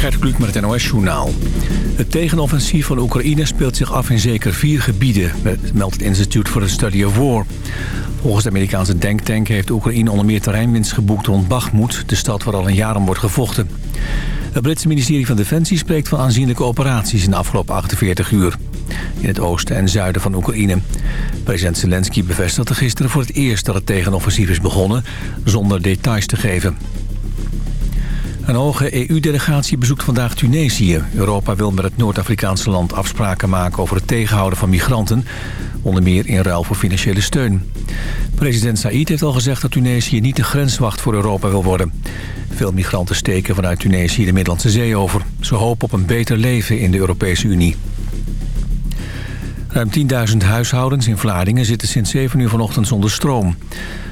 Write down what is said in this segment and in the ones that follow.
Gert Kluk met het NOS-journaal. Het tegenoffensief van Oekraïne speelt zich af in zeker vier gebieden... meldt het Institute for the Study of War. Volgens de Amerikaanse denktank heeft Oekraïne onder meer terreinwinst geboekt rond Bakhmut... de stad waar al een jaar om wordt gevochten. Het Britse ministerie van Defensie spreekt van aanzienlijke operaties in de afgelopen 48 uur. In het oosten en zuiden van Oekraïne. President Zelensky bevestigde gisteren voor het eerst dat het tegenoffensief is begonnen... zonder details te geven. Een hoge EU-delegatie bezoekt vandaag Tunesië. Europa wil met het Noord-Afrikaanse land afspraken maken over het tegenhouden van migranten. Onder meer in ruil voor financiële steun. President Said heeft al gezegd dat Tunesië niet de grenswacht voor Europa wil worden. Veel migranten steken vanuit Tunesië de Middellandse Zee over. Ze hopen op een beter leven in de Europese Unie. Ruim 10.000 huishoudens in Vlaardingen zitten sinds 7 uur vanochtend zonder stroom.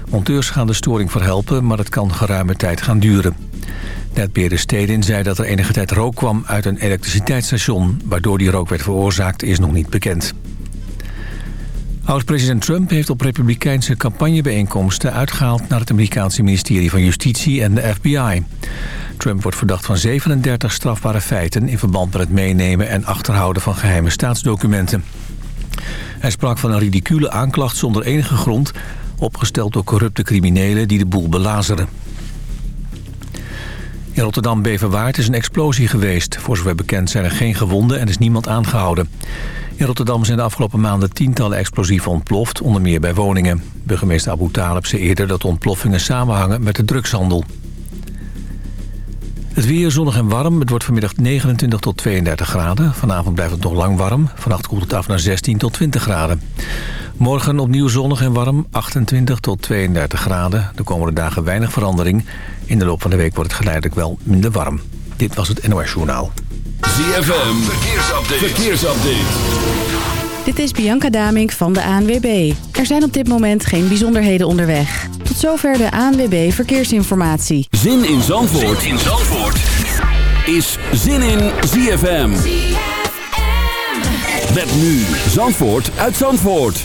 Monteurs gaan de storing verhelpen, maar het kan geruime tijd gaan duren. Netbeheerder Stedin zei dat er enige tijd rook kwam uit een elektriciteitsstation. Waardoor die rook werd veroorzaakt is nog niet bekend. Oud-president Trump heeft op republikeinse campagnebijeenkomsten uitgehaald naar het Amerikaanse ministerie van Justitie en de FBI. Trump wordt verdacht van 37 strafbare feiten in verband met het meenemen en achterhouden van geheime staatsdocumenten. Hij sprak van een ridicule aanklacht zonder enige grond, opgesteld door corrupte criminelen die de boel belazeren. In Rotterdam-Beverwaard is een explosie geweest. Voor zover bekend zijn er geen gewonden en is niemand aangehouden. In Rotterdam zijn de afgelopen maanden tientallen explosieven ontploft, onder meer bij woningen. Burgemeester Abu Talib zei eerder dat ontploffingen samenhangen met de drugshandel. Het weer zonnig en warm. Het wordt vanmiddag 29 tot 32 graden. Vanavond blijft het nog lang warm. Vannacht koelt het af naar 16 tot 20 graden. Morgen opnieuw zonnig en warm, 28 tot 32 graden. De komende dagen weinig verandering. In de loop van de week wordt het geleidelijk wel minder warm. Dit was het NOS Journaal. ZFM, verkeersupdate. verkeersupdate. Dit is Bianca Damink van de ANWB. Er zijn op dit moment geen bijzonderheden onderweg. Tot zover de ANWB Verkeersinformatie. Zin in Zandvoort, zin in Zandvoort. is Zin in ZFM. ZFM. Met nu Zandvoort uit Zandvoort.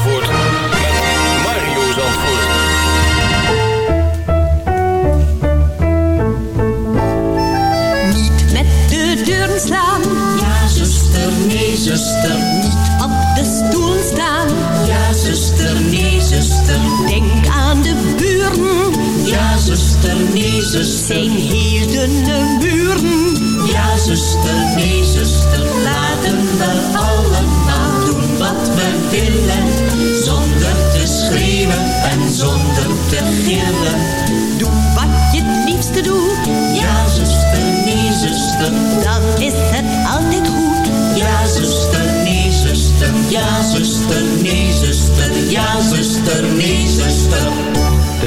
zuster. Niet op de stoel staan. Ja, zuster, nee, zuster. Denk aan de buren. Ja, zuster, nee, zuster. Zijn hielden buren. Ja, zuster, nee, zuster. Laten we allemaal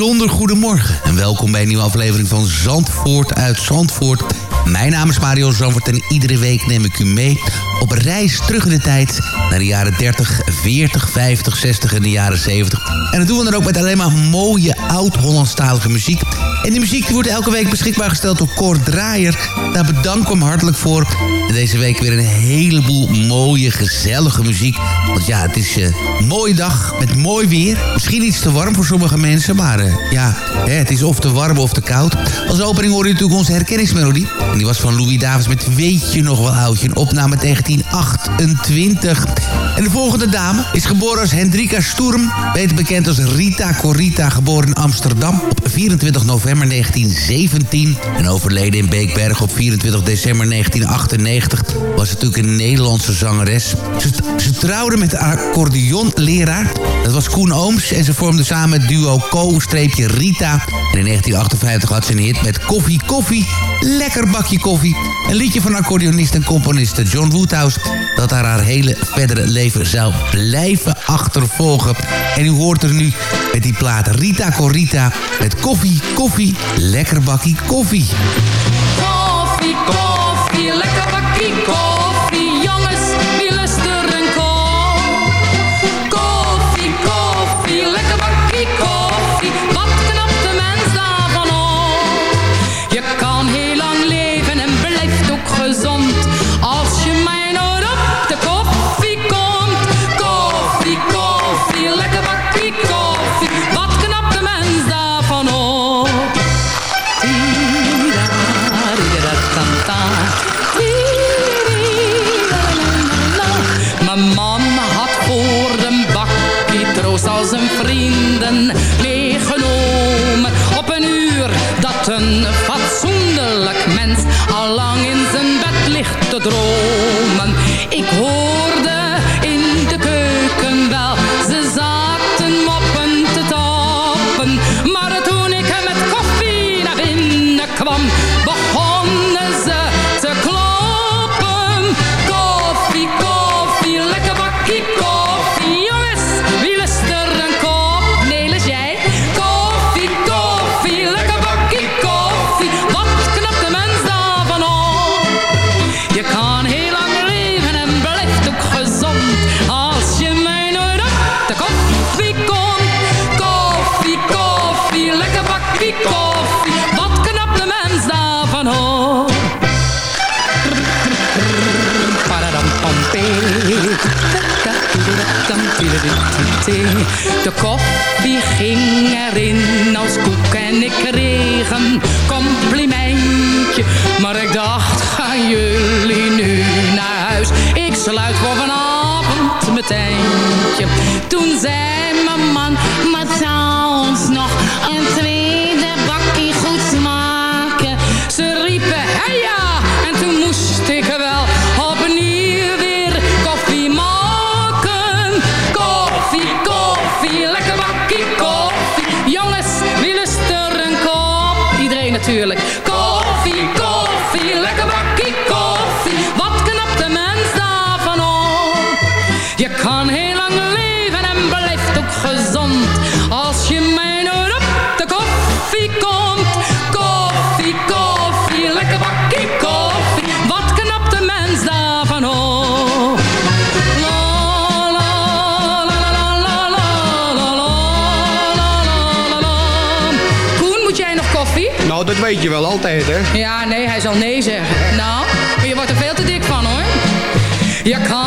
Bijzonder goedemorgen en welkom bij een nieuwe aflevering van Zandvoort uit Zandvoort. Mijn naam is Mario Zandvoort en iedere week neem ik u mee op reis terug in de tijd naar de jaren 30, 40, 50, 60 en de jaren 70. En dat doen we dan ook met alleen maar mooie oud-Hollandstalige muziek. En die muziek wordt elke week beschikbaar gesteld door Cor Draaier. Daar bedank ik hem hartelijk voor. En deze week weer een heleboel mooie, gezellige muziek. Want ja, het is eh, een mooie dag met mooi weer. Misschien iets te warm voor sommige mensen, maar eh, ja, hè, het is of te warm of te koud. Als opening hoor je natuurlijk onze herkenningsmelodie. En die was van Louis Davis met Weet je nog wel oudje? Een opname 1928. En de volgende dame is geboren als Hendrika Sturm. Beter bekend als Rita Corita, geboren in Amsterdam op 24 november 1917. En overleden in Beekberg op 24 december 1998. Was natuurlijk een Nederlandse zangeres. Ze, trouwde met een accordeonleraar. Dat was Koen Ooms. En ze vormden samen het duo Co-Rita. En in 1958 had ze een hit met Koffie Koffie. Lekker bakje koffie. Een liedje van accordeonist en componist John Woodhouse... dat haar haar hele verdere leven zou blijven achtervolgen. En u hoort er nu met die plaat Rita Corita... met Koffie Koffie. Lekker bakje koffie. Koffie, koffie, lekker bakkie koffie. Bakkie troost al zijn vrienden meegenomen. Op een uur dat een fatsoenlijk mens al lang in zijn bed ligt te dromen. De koffie ging erin als koek en ik kreeg een complimentje. Maar ik dacht, gaan jullie nu naar huis? Ik sluit voor vanavond mijn tentje. Toen zei weet je wel, altijd hè? Ja, nee, hij zal nee zeggen. Nou, je wordt er veel te dik van hoor. Je kan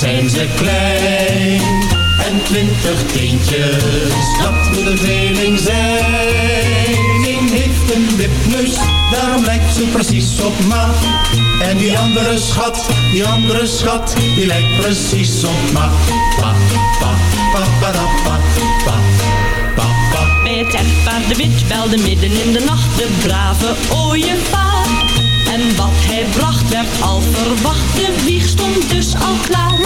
zijn ze klein. En twintig tientjes, dat moet een tweeling zijn. Eén heeft een wipneus, daarom lijkt ze precies op ma. En die andere schat, die andere schat, die lijkt precies op ma. Pa, pa, pa, pa, pa, pa, pa. Bij het echtpaar de wit belde midden in de nacht de brave ooievaar. Hij bracht werd al verwacht, de wieg stond dus al klaar.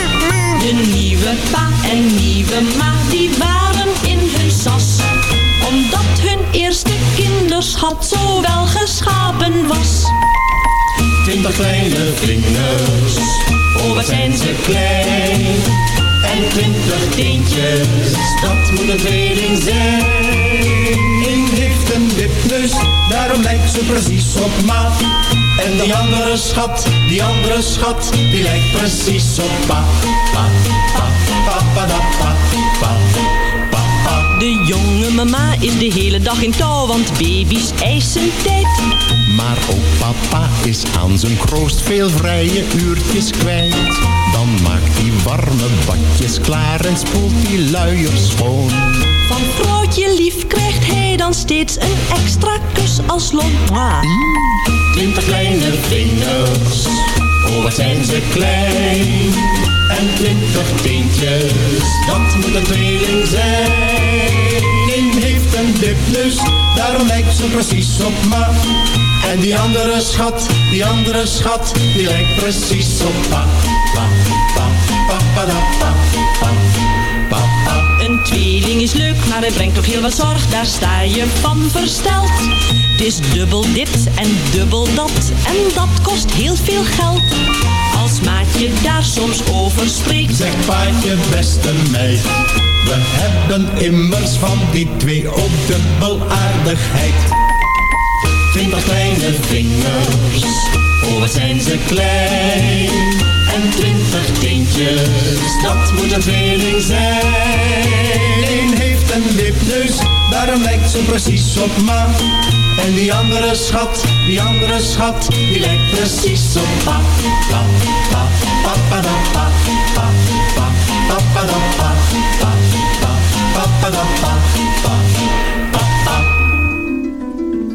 De nieuwe pa en nieuwe ma, die waren in hun sas. Omdat hun eerste kinderschat zo wel geschapen was. Twintig kleine vingers, oh wat zijn ze klein. En twintig teentjes, dat moet een tweeling zijn. Eén heeft een wipneus, daarom lijkt ze precies op ma. En die andere schat, die andere schat, die lijkt precies op pa. Pa, pa, pa, pa, da, pa, pa, pa, pa. De jonge mama is de hele dag in touw, want baby's eisen tijd. Maar ook papa is aan zijn kroost veel vrije uurtjes kwijt. Dan maakt hij warme badjes klaar en spoelt die luiers schoon. Van vrouwtje lief krijgt hij dan steeds een extra kus als loon. Twintig kleine vingers, oh wat zijn ze klein. En twintig teentjes, dat moet een tweeling zijn. Eén heeft een wipneus, daarom lijkt ze precies op ma. En die andere schat, die andere schat, die lijkt precies op pa. Pa, pa, pa, pa, pa, pa, tweeling is leuk, maar het brengt ook heel wat zorg, daar sta je van versteld. Het is dubbel dit en dubbel dat, en dat kost heel veel geld. Als maatje daar soms over spreekt, Zeg paatje, beste meid, we hebben immers van die twee ook dubbel aardigheid. Twintig kleine vingers, oh wat zijn ze klein. En twintig tientjes, dat moet een tweeling zijn. Heeft een wipneus, daarom lijkt ze precies op ma. En die andere schat, die andere schat, die lijkt precies op pa. Pa, pa, pa, pa, da, pa, pa, pa, pa, pa, da, pa, pa, pa.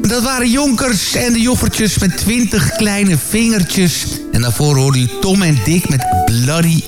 Dat waren Jonkers en de Joffertjes met twintig kleine vingertjes. En daarvoor hoorde u Tom en Dick met Bloody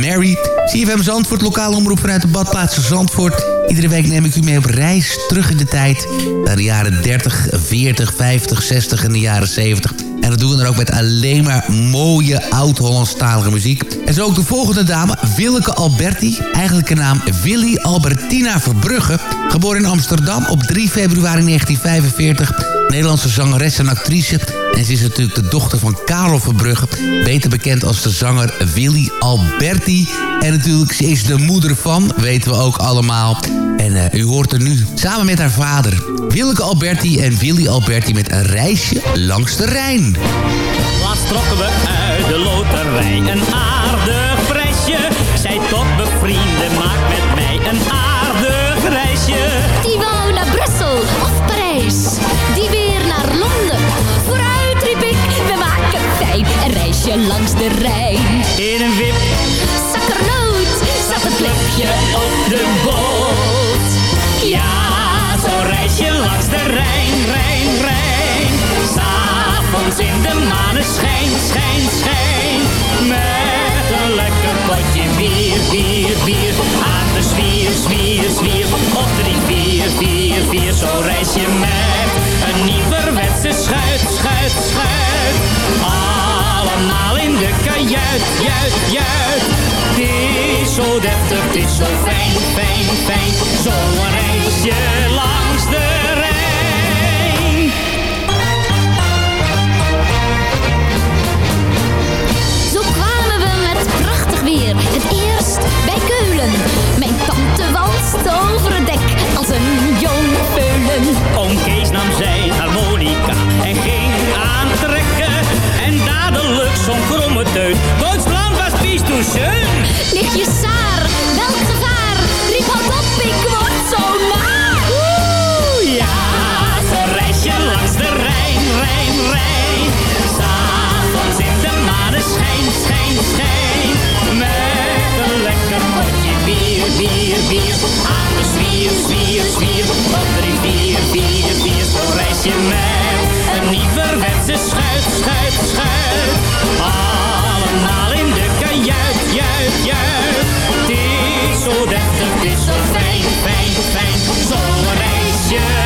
Mary. CFM Zandvoort, lokale omroep vanuit de badplaats Zandvoort. Iedere week neem ik u mee op reis terug in de tijd. Naar de jaren 30, 40, 50, 60 en de jaren 70. En dat doen we dan ook met alleen maar mooie oud-Hollandstalige muziek. En zo ook de volgende dame, Willeke Alberti. Eigenlijke naam Willy Albertina Verbrugge. Geboren in Amsterdam op 3 februari 1945. Nederlandse zangeres en actrice. En ze is natuurlijk de dochter van Karel Verbrugge. Beter bekend als de zanger Willy Alberti. En natuurlijk, ze is de moeder van, weten we ook allemaal. En eh, u hoort er nu samen met haar vader. Willeke Alberti en Willy Alberti met een reisje langs de Rijn. Laatst trokken we uit de loterij een langs de Rijn. In een wip, Zakkernoot zat het klepje op de boot. ja, zo'n reisje langs de Rijn, Rijn, Rijn. S'avonds in de maneschijn, schijn, schijn. Met een lekker potje bier, bier, bier. Aan de zwier, zwier, zwier. Op drie, vier, vier, vier. Zo'n reisje met een nieuwerwetse schuit, schuit, schuit. Juit, juit. Het is zo deftig, het is zo fijn, fijn, fijn. Zo'n reisje langs de Rijn. Zo kwamen we met prachtig weer. Het eerst bij Keulen. Mijn tante walst over het dek als een jong peulen. Oom Kees nam zijn harmonica eindelijk zo'n kromme teut. Duitsland was vies toen schön. zaar, je saar, welk gevaar? Riep al op, ik word zo maar. Oeh, ja, ze reis je langs de Rijn, Rijn, Rijn. S'avonds in de maneschijn, schijn, schijn. Met een lekker potje bier, bier, bier. Aan de zwier, zwier, zwier. Wat de bier, bier, een lieve Een nieuwerwetse schuit, schuit, schuit. Allemaal in de kajuit, juit, juit. Het is zo dertig, het is zo fijn, fijn, fijn. Zo'n reisje.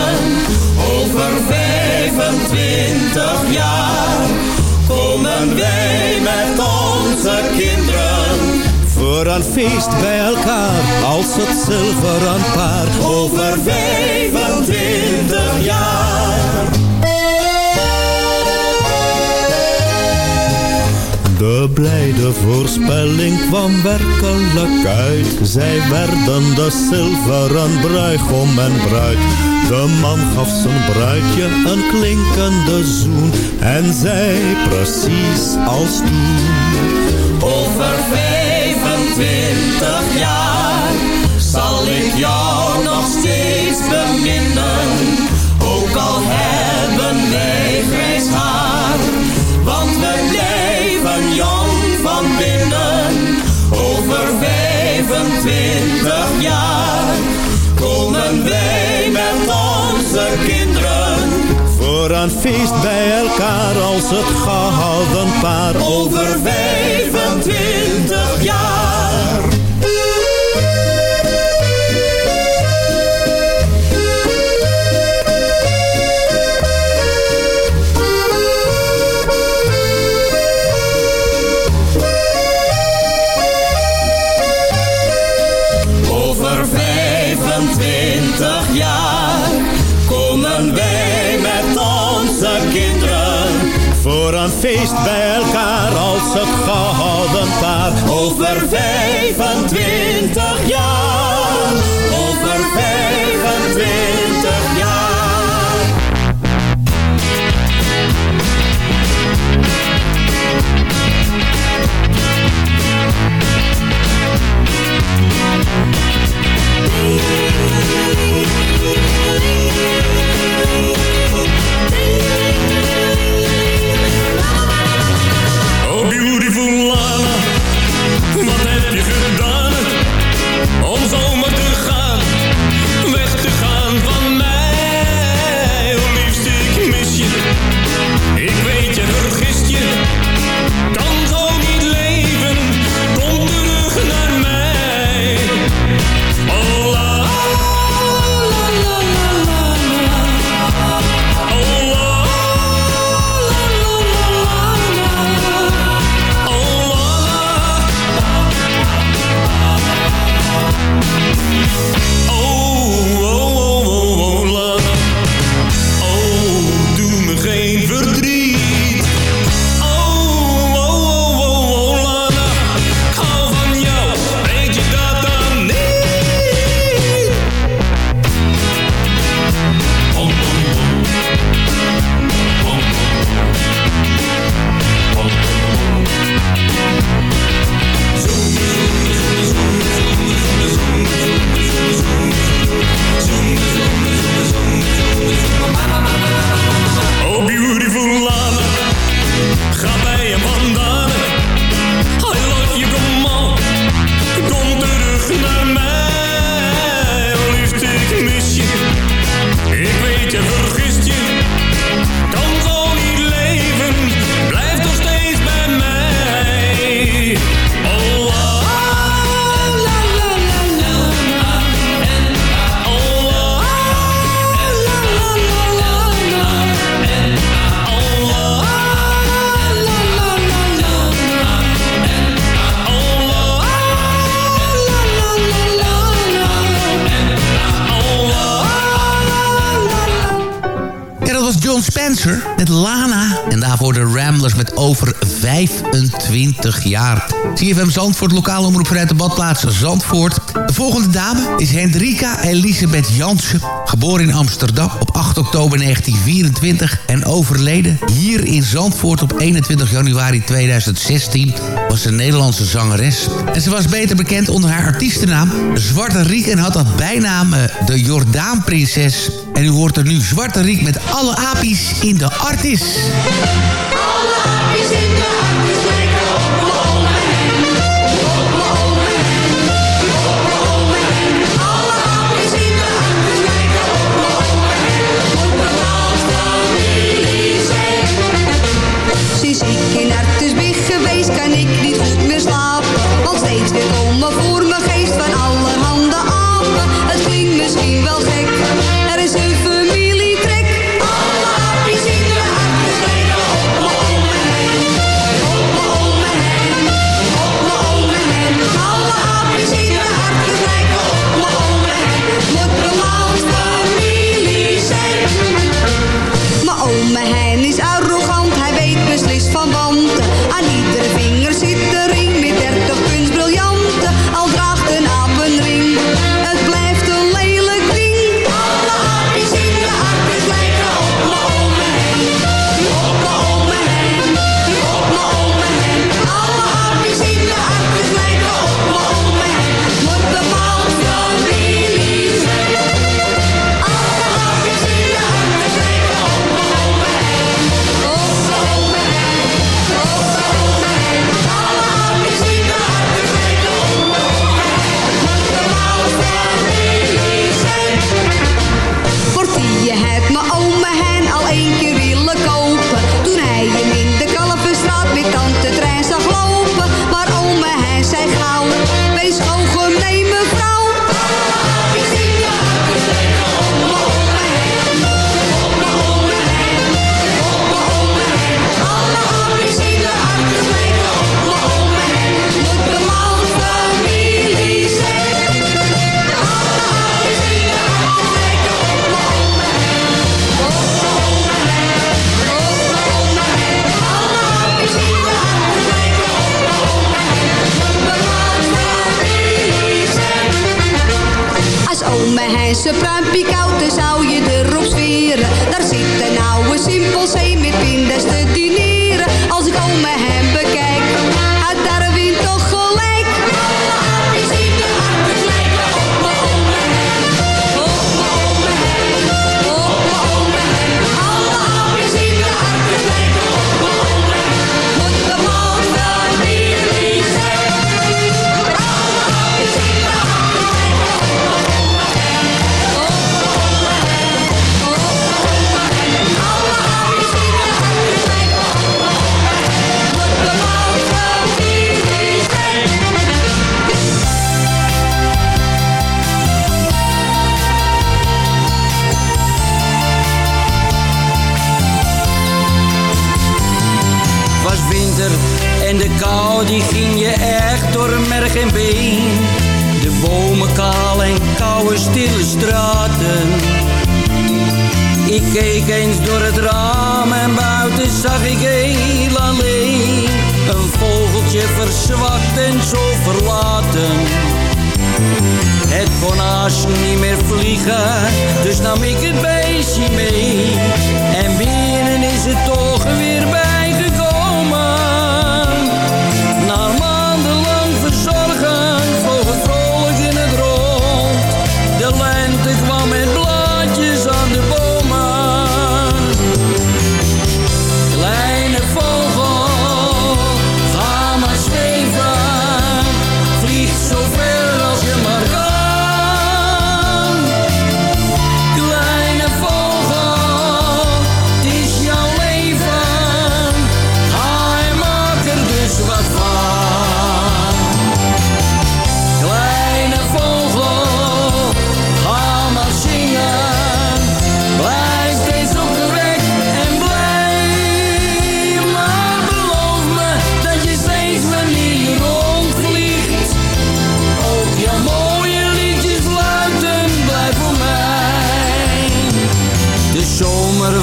Over 25 jaar komen wij met onze kinderen voor een feest bij elkaar, als het zilveren paar. Over 25 jaar. De blijde voorspelling kwam werkelijk uit. Zij werden de zilveren bruigom en bruid. De man gaf zijn bruidje een klinkende zoen. En zei precies als toen. Over 25 jaar zal ik jou nog steeds beminnen. Ook al hebben wij grijs haar, want we blijven jong van binnen. Over 25 jaar komen wij kinderen. Voor een feest bij elkaar als het gehouden paar. Over 25 Voor een feest bij elkaar als het gehouden paar. Over 25 25 jaar. CFM Zandvoort, lokale omroep vanuit de badplaats Zandvoort. De volgende dame is Hendrika Elisabeth Jansen. Geboren in Amsterdam op 8 oktober 1924 en overleden hier in Zandvoort op 21 januari 2016 was een Nederlandse zangeres. En ze was beter bekend onder haar artiestennaam Zwarte Riek en had dat bijnaam eh, de Jordaanprinses. En u hoort er nu Zwarte Riek met alle apies in de artis.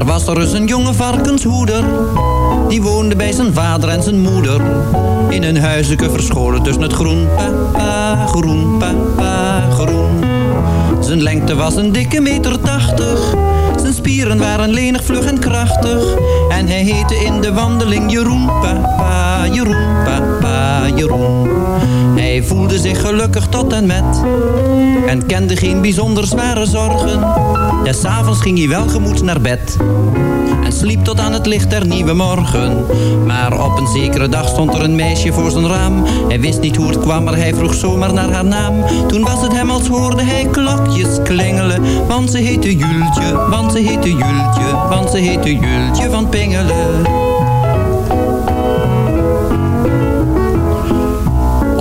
Daar was er eens een jonge varkenshoeder. Die woonde bij zijn vader en zijn moeder. In een huisje verscholen tussen het groen. Papa, groen, papa, groen. Zijn lengte was een dikke meter tachtig. Zijn spieren waren lenig, vlug en krachtig. En hij heette in de wandeling Jeroen, papa, Jeroen, papa, Jeroen. Hij voelde zich gelukkig tot en met. En kende geen bijzonder zware zorgen. Des avonds ging hij welgemoed naar bed. En sliep tot aan het licht der nieuwe morgen. Maar op een zekere dag stond er een meisje voor zijn raam. Hij wist niet hoe het kwam, maar hij vroeg zomaar naar haar naam. Toen was het hem als hoorde hij klokjes klingelen. Want ze heette Jultje, want ze heette Jultje, want ze heette Jultje van Pingelen.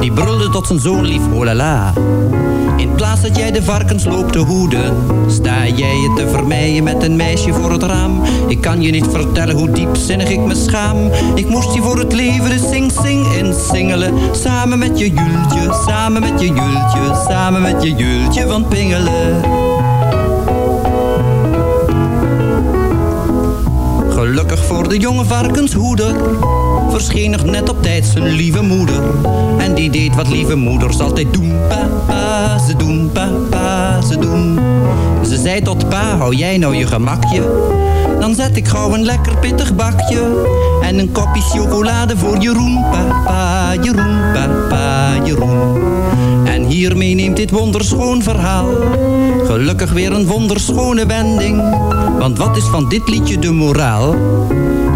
die brulde tot zijn zoon lief, oh la la. In plaats dat jij de varkens loopt te hoeden, sta jij je te vermijden met een meisje voor het raam. Ik kan je niet vertellen hoe diepzinnig ik me schaam. Ik moest je voor het leven de sing-sing insingelen. Samen met je Jultje, samen met je Jultje, samen met je Jultje van Pingelen. Gelukkig voor de jonge varkenshoeder verscheen nog net op tijd zijn lieve moeder. En die deed wat lieve moeders altijd doen. Papa, ze doen, papa, ze doen. Ze zei tot pa, hou jij nou je gemakje. Dan zet ik gauw een lekker pittig bakje en een kopje chocolade voor Jeroen. Papa, Jeroen, papa, Jeroen. En hiermee neemt dit wonderschoon verhaal gelukkig weer een wonderschone wending. Want wat is van dit liedje de moraal?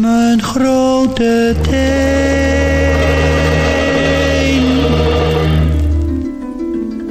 mijn grote teen.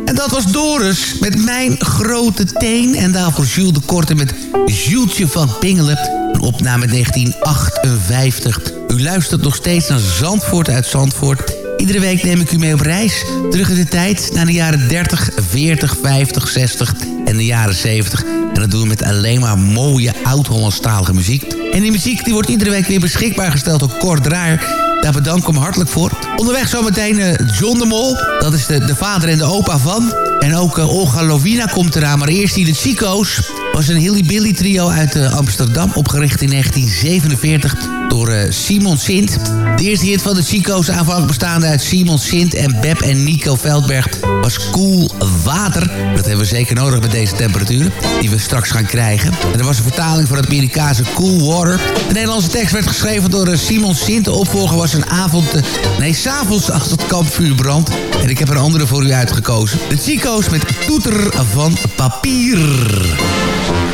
En dat was Doris met Mijn Grote Teen. En daarvoor Jules de Korte met Jultje van Pingelen. Een opname 1958. U luistert nog steeds naar Zandvoort uit Zandvoort. Iedere week neem ik u mee op reis. Terug in de tijd naar de jaren 30, 40, 50, 60 en de jaren 70. En dat doen we met alleen maar mooie oud-Hollandstalige muziek. En die muziek die wordt iedere week weer beschikbaar gesteld door Kort Draaier. Daar bedank ik hem hartelijk voor. Onderweg zometeen uh, John de Mol. Dat is de, de vader en de opa van. En ook uh, Olga Lovina komt eraan. Maar eerst die de Chico's. Was een Hilly trio uit uh, Amsterdam. Opgericht in 1947 door Simon Sint. De eerste hit van de Chico's aanvankelijk bestaande uit Simon Sint en Beb en Nico Veldberg was Cool Water. Dat hebben we zeker nodig met deze temperaturen die we straks gaan krijgen. En er was een vertaling van het Amerikaanse Cool Water. De Nederlandse tekst werd geschreven door Simon Sint. De opvolger was een avond, nee, s'avonds als het kampvuur brandt. En ik heb een andere voor u uitgekozen. De Chico's met Toeter van Papier.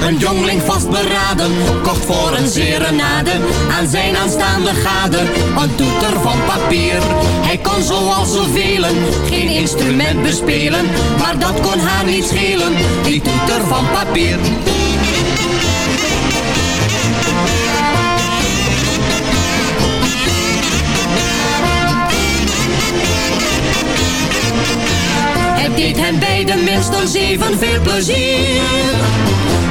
Een jongling vastberaden, kocht voor een serenade aan zijn aanstaande gade een toeter van papier. Hij kon zoals zoveel geen instrument bespelen, maar dat kon haar niet schelen, die toeter van papier. Het deed hen beiden minstens even veel plezier.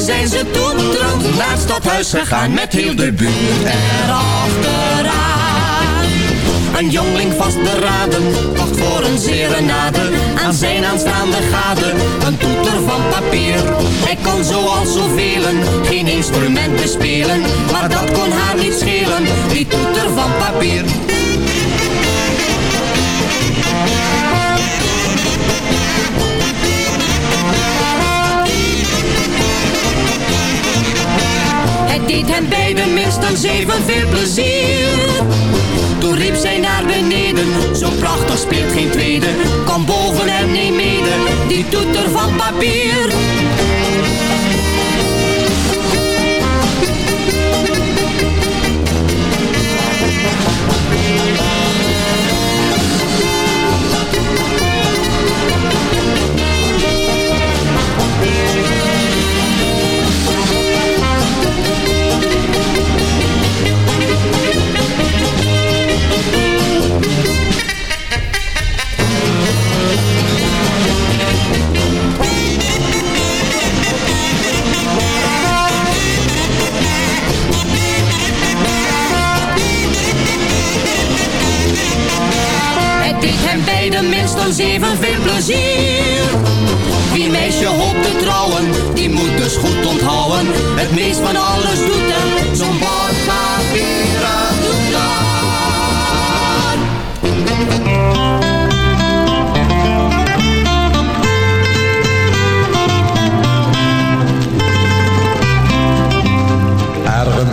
zijn ze toeterend naar het stadhuis gegaan met heel de buurt erachteraan. Een jongling vastberaden, kocht voor een serenade aan zijn aanstaande gade. Een toeter van papier, hij kon zoals zoveel geen instrumenten spelen. Maar dat kon haar niet schelen, die toeter van papier. Deed hen beiden minstens even veel plezier. Toen riep zij naar beneden, zo prachtig speelt geen tweede. Kom boven en neem mede, die toeter van papier. Minstens evenveel plezier. Wie meisje hoopt te trouwen, die moet dus goed onthouden. Het meest van alles doet er zo'n bordpapieren doet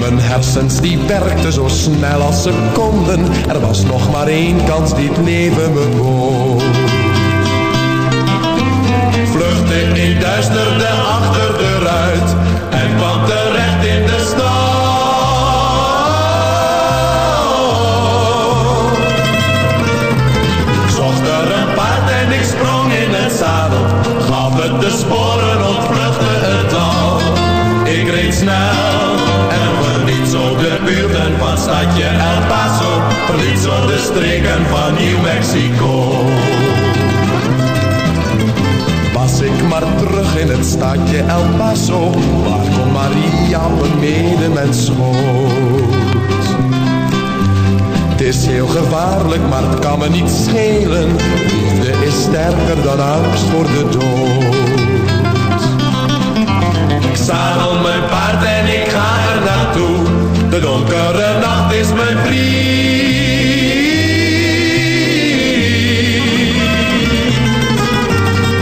Mijn hersens die werkten zo snel als ze konden, er was nog maar één kans die het leven me bood. Vluchtte in duisterde achter de ruit en kwam stadje El Paso, verliet zo de streken van New Mexico. Was ik maar terug in het stadje El Paso, waar kon Maria beneden mijn schoot. Het is heel gevaarlijk, maar het kan me niet schelen. Liefde is sterker dan angst voor de dood. Ik zadel mijn paard en ik ga er naartoe. De donkere nacht is mijn vriend.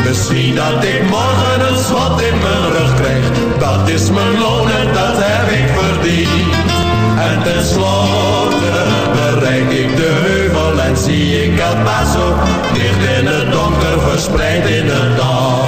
Misschien dat ik morgen een schot in mijn rug krijg. Dat is mijn loon en dat heb ik verdiend. En tenslotte bereik ik de heuvel en zie ik El Paso. Dicht in het donker verspreid in het dal.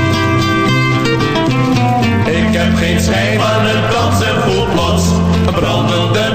Geen schijn van het dans en voel plots brandende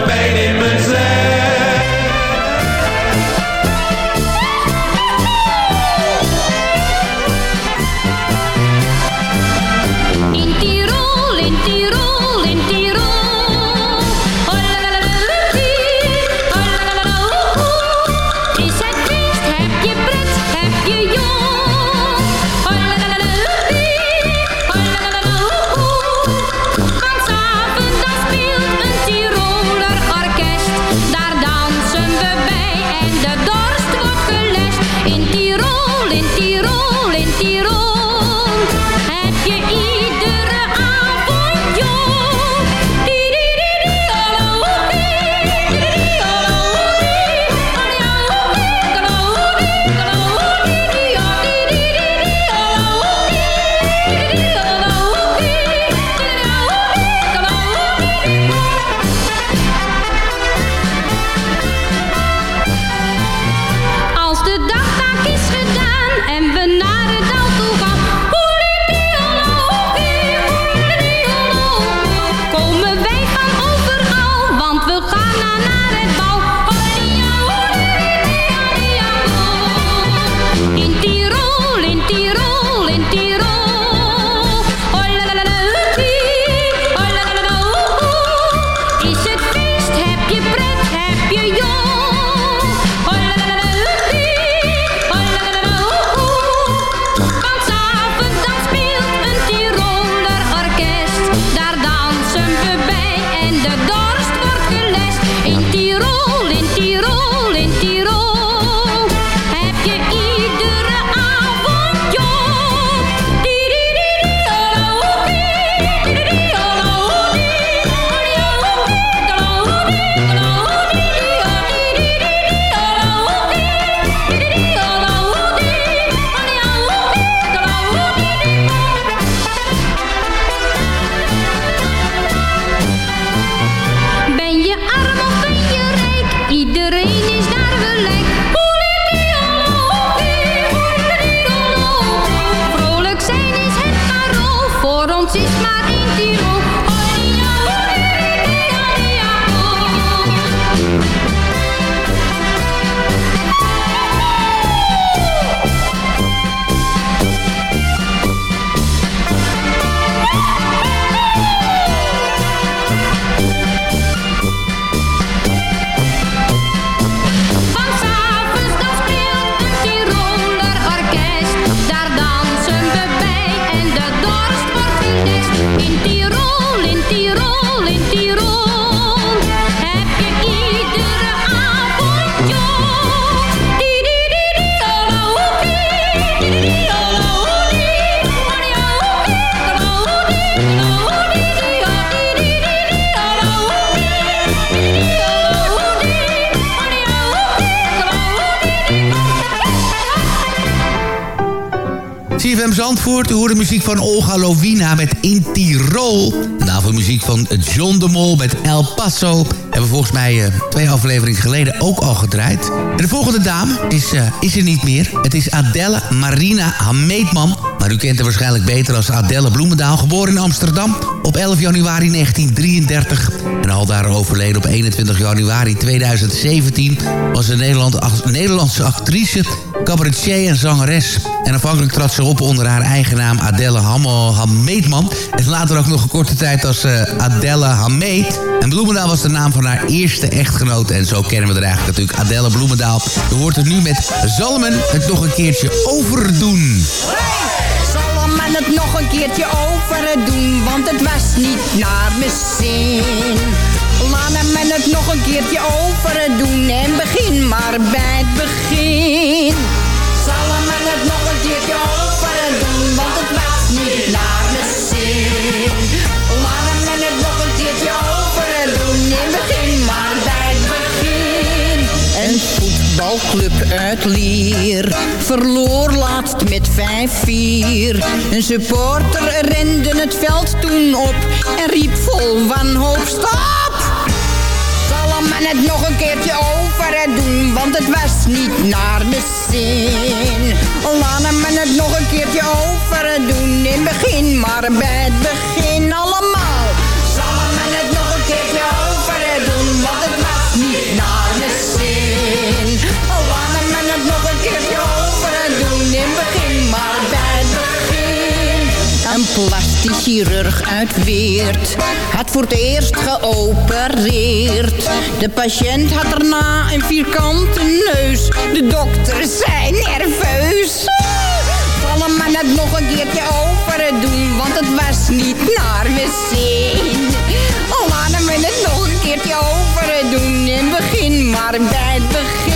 van Olga Lovina met In Tirol. Daarvoor muziek van John de Mol met El Paso. Hebben we volgens mij eh, twee afleveringen geleden ook al gedraaid. De volgende dame is, eh, is er niet meer. Het is Adelle Marina Hameetman. Maar u kent haar waarschijnlijk beter als Adelle Bloemendaal. Geboren in Amsterdam op 11 januari 1933. En al daar overleden op 21 januari 2017... was een Nederland, Nederlandse actrice, cabaretier en zangeres. En afhankelijk trad ze op onder haar eigen naam Adelle Hammel Hameetman. En later ook nog een korte tijd als eh, Adelle Hameet. En Bloemendaal was de naam van haar eerste echtgenoot. En zo kennen we er eigenlijk natuurlijk Adelle Bloemendaal. U hoort het nu met Zalmen het nog een keertje overdoen. Zal men het nog een keertje over doen, want het was niet naar mijn zin. Laat men het nog een keertje over doen en begin maar bij het begin. Zal men het nog een keertje over doen, want het was niet naar mijn zin. Laat men het nog een keertje over doen en begin maar bij het begin. Een voetbalclub uit Lier verloor laatst met 5-4. Een supporter rende het veld toen op en riep vol wanhoop stop. Men het nog een keertje over doen, want het was niet naar de zin. Laten men het nog een keertje over doen, in het begin, maar bij het begin allemaal. Een plastisch chirurg uit Weert had voor het eerst geopereerd. De patiënt had daarna een vierkante neus. De dokters zijn nerveus. Vallen men het nog een keertje over doen, want het was niet naar we zin. Laten we het nog een keertje over doen, het begin, maar bij het begin.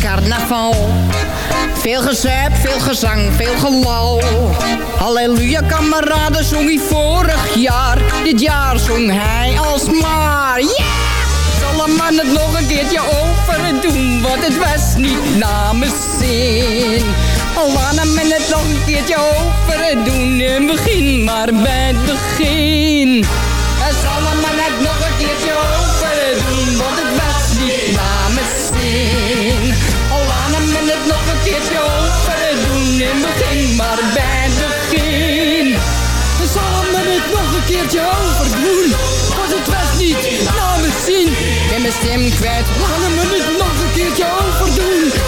Carnaval? Veel gezep, veel gezang, veel gelal. Halleluja, kameraden, zong hij vorig jaar. Dit jaar zong hij alsmaar. Yeah! Zal een man het nog een keertje over doen, want het was niet namens zin. Al laten men het nog een keertje over doen, in het begin, maar bij het begin. Nog een keertje overdoen, want het was niet namens zin. Ik ben mijn stem kwijt, laten we het nog een keertje overdoen.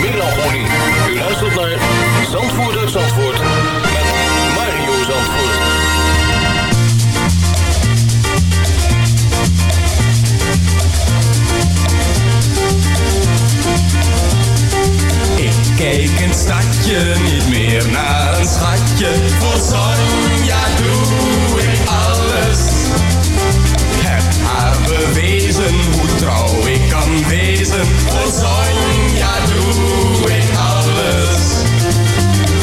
melancholie. U luistert naar Zandvoort uit Zandvoort met Mario Zandvoort. Ik kijk het stadje niet meer naar een schatje. Voor Sonja doe. Heb haar bewezen hoe trouw ik kan wezen. Voor Sonja doe ik alles.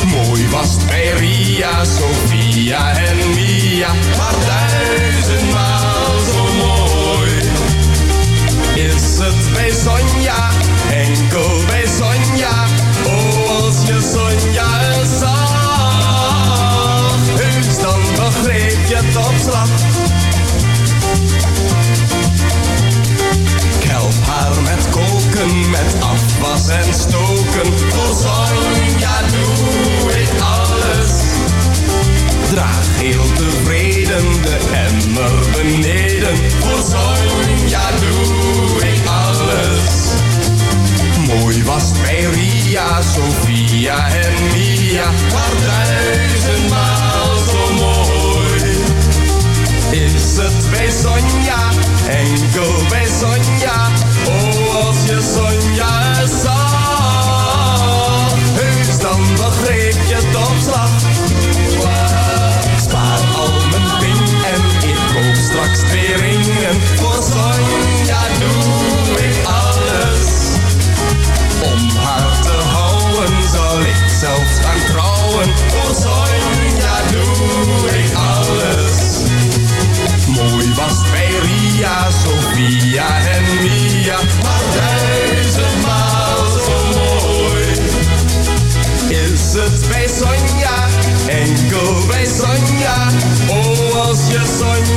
Mooi was het bij Ria, Sofia en Mia. Maar duizendmaal zo mooi. Is het bij Sonja, enkel bij Sonja. Oh, als je Sonja zag. Heus dan begreep je op slag. was en stoken. Voor zorg, ja doe ik alles. Draag heel tevreden de emmer beneden. Voor zorg, ja doe ik alles. Mooi was bij Ria, Sofia en Mia. yes I will.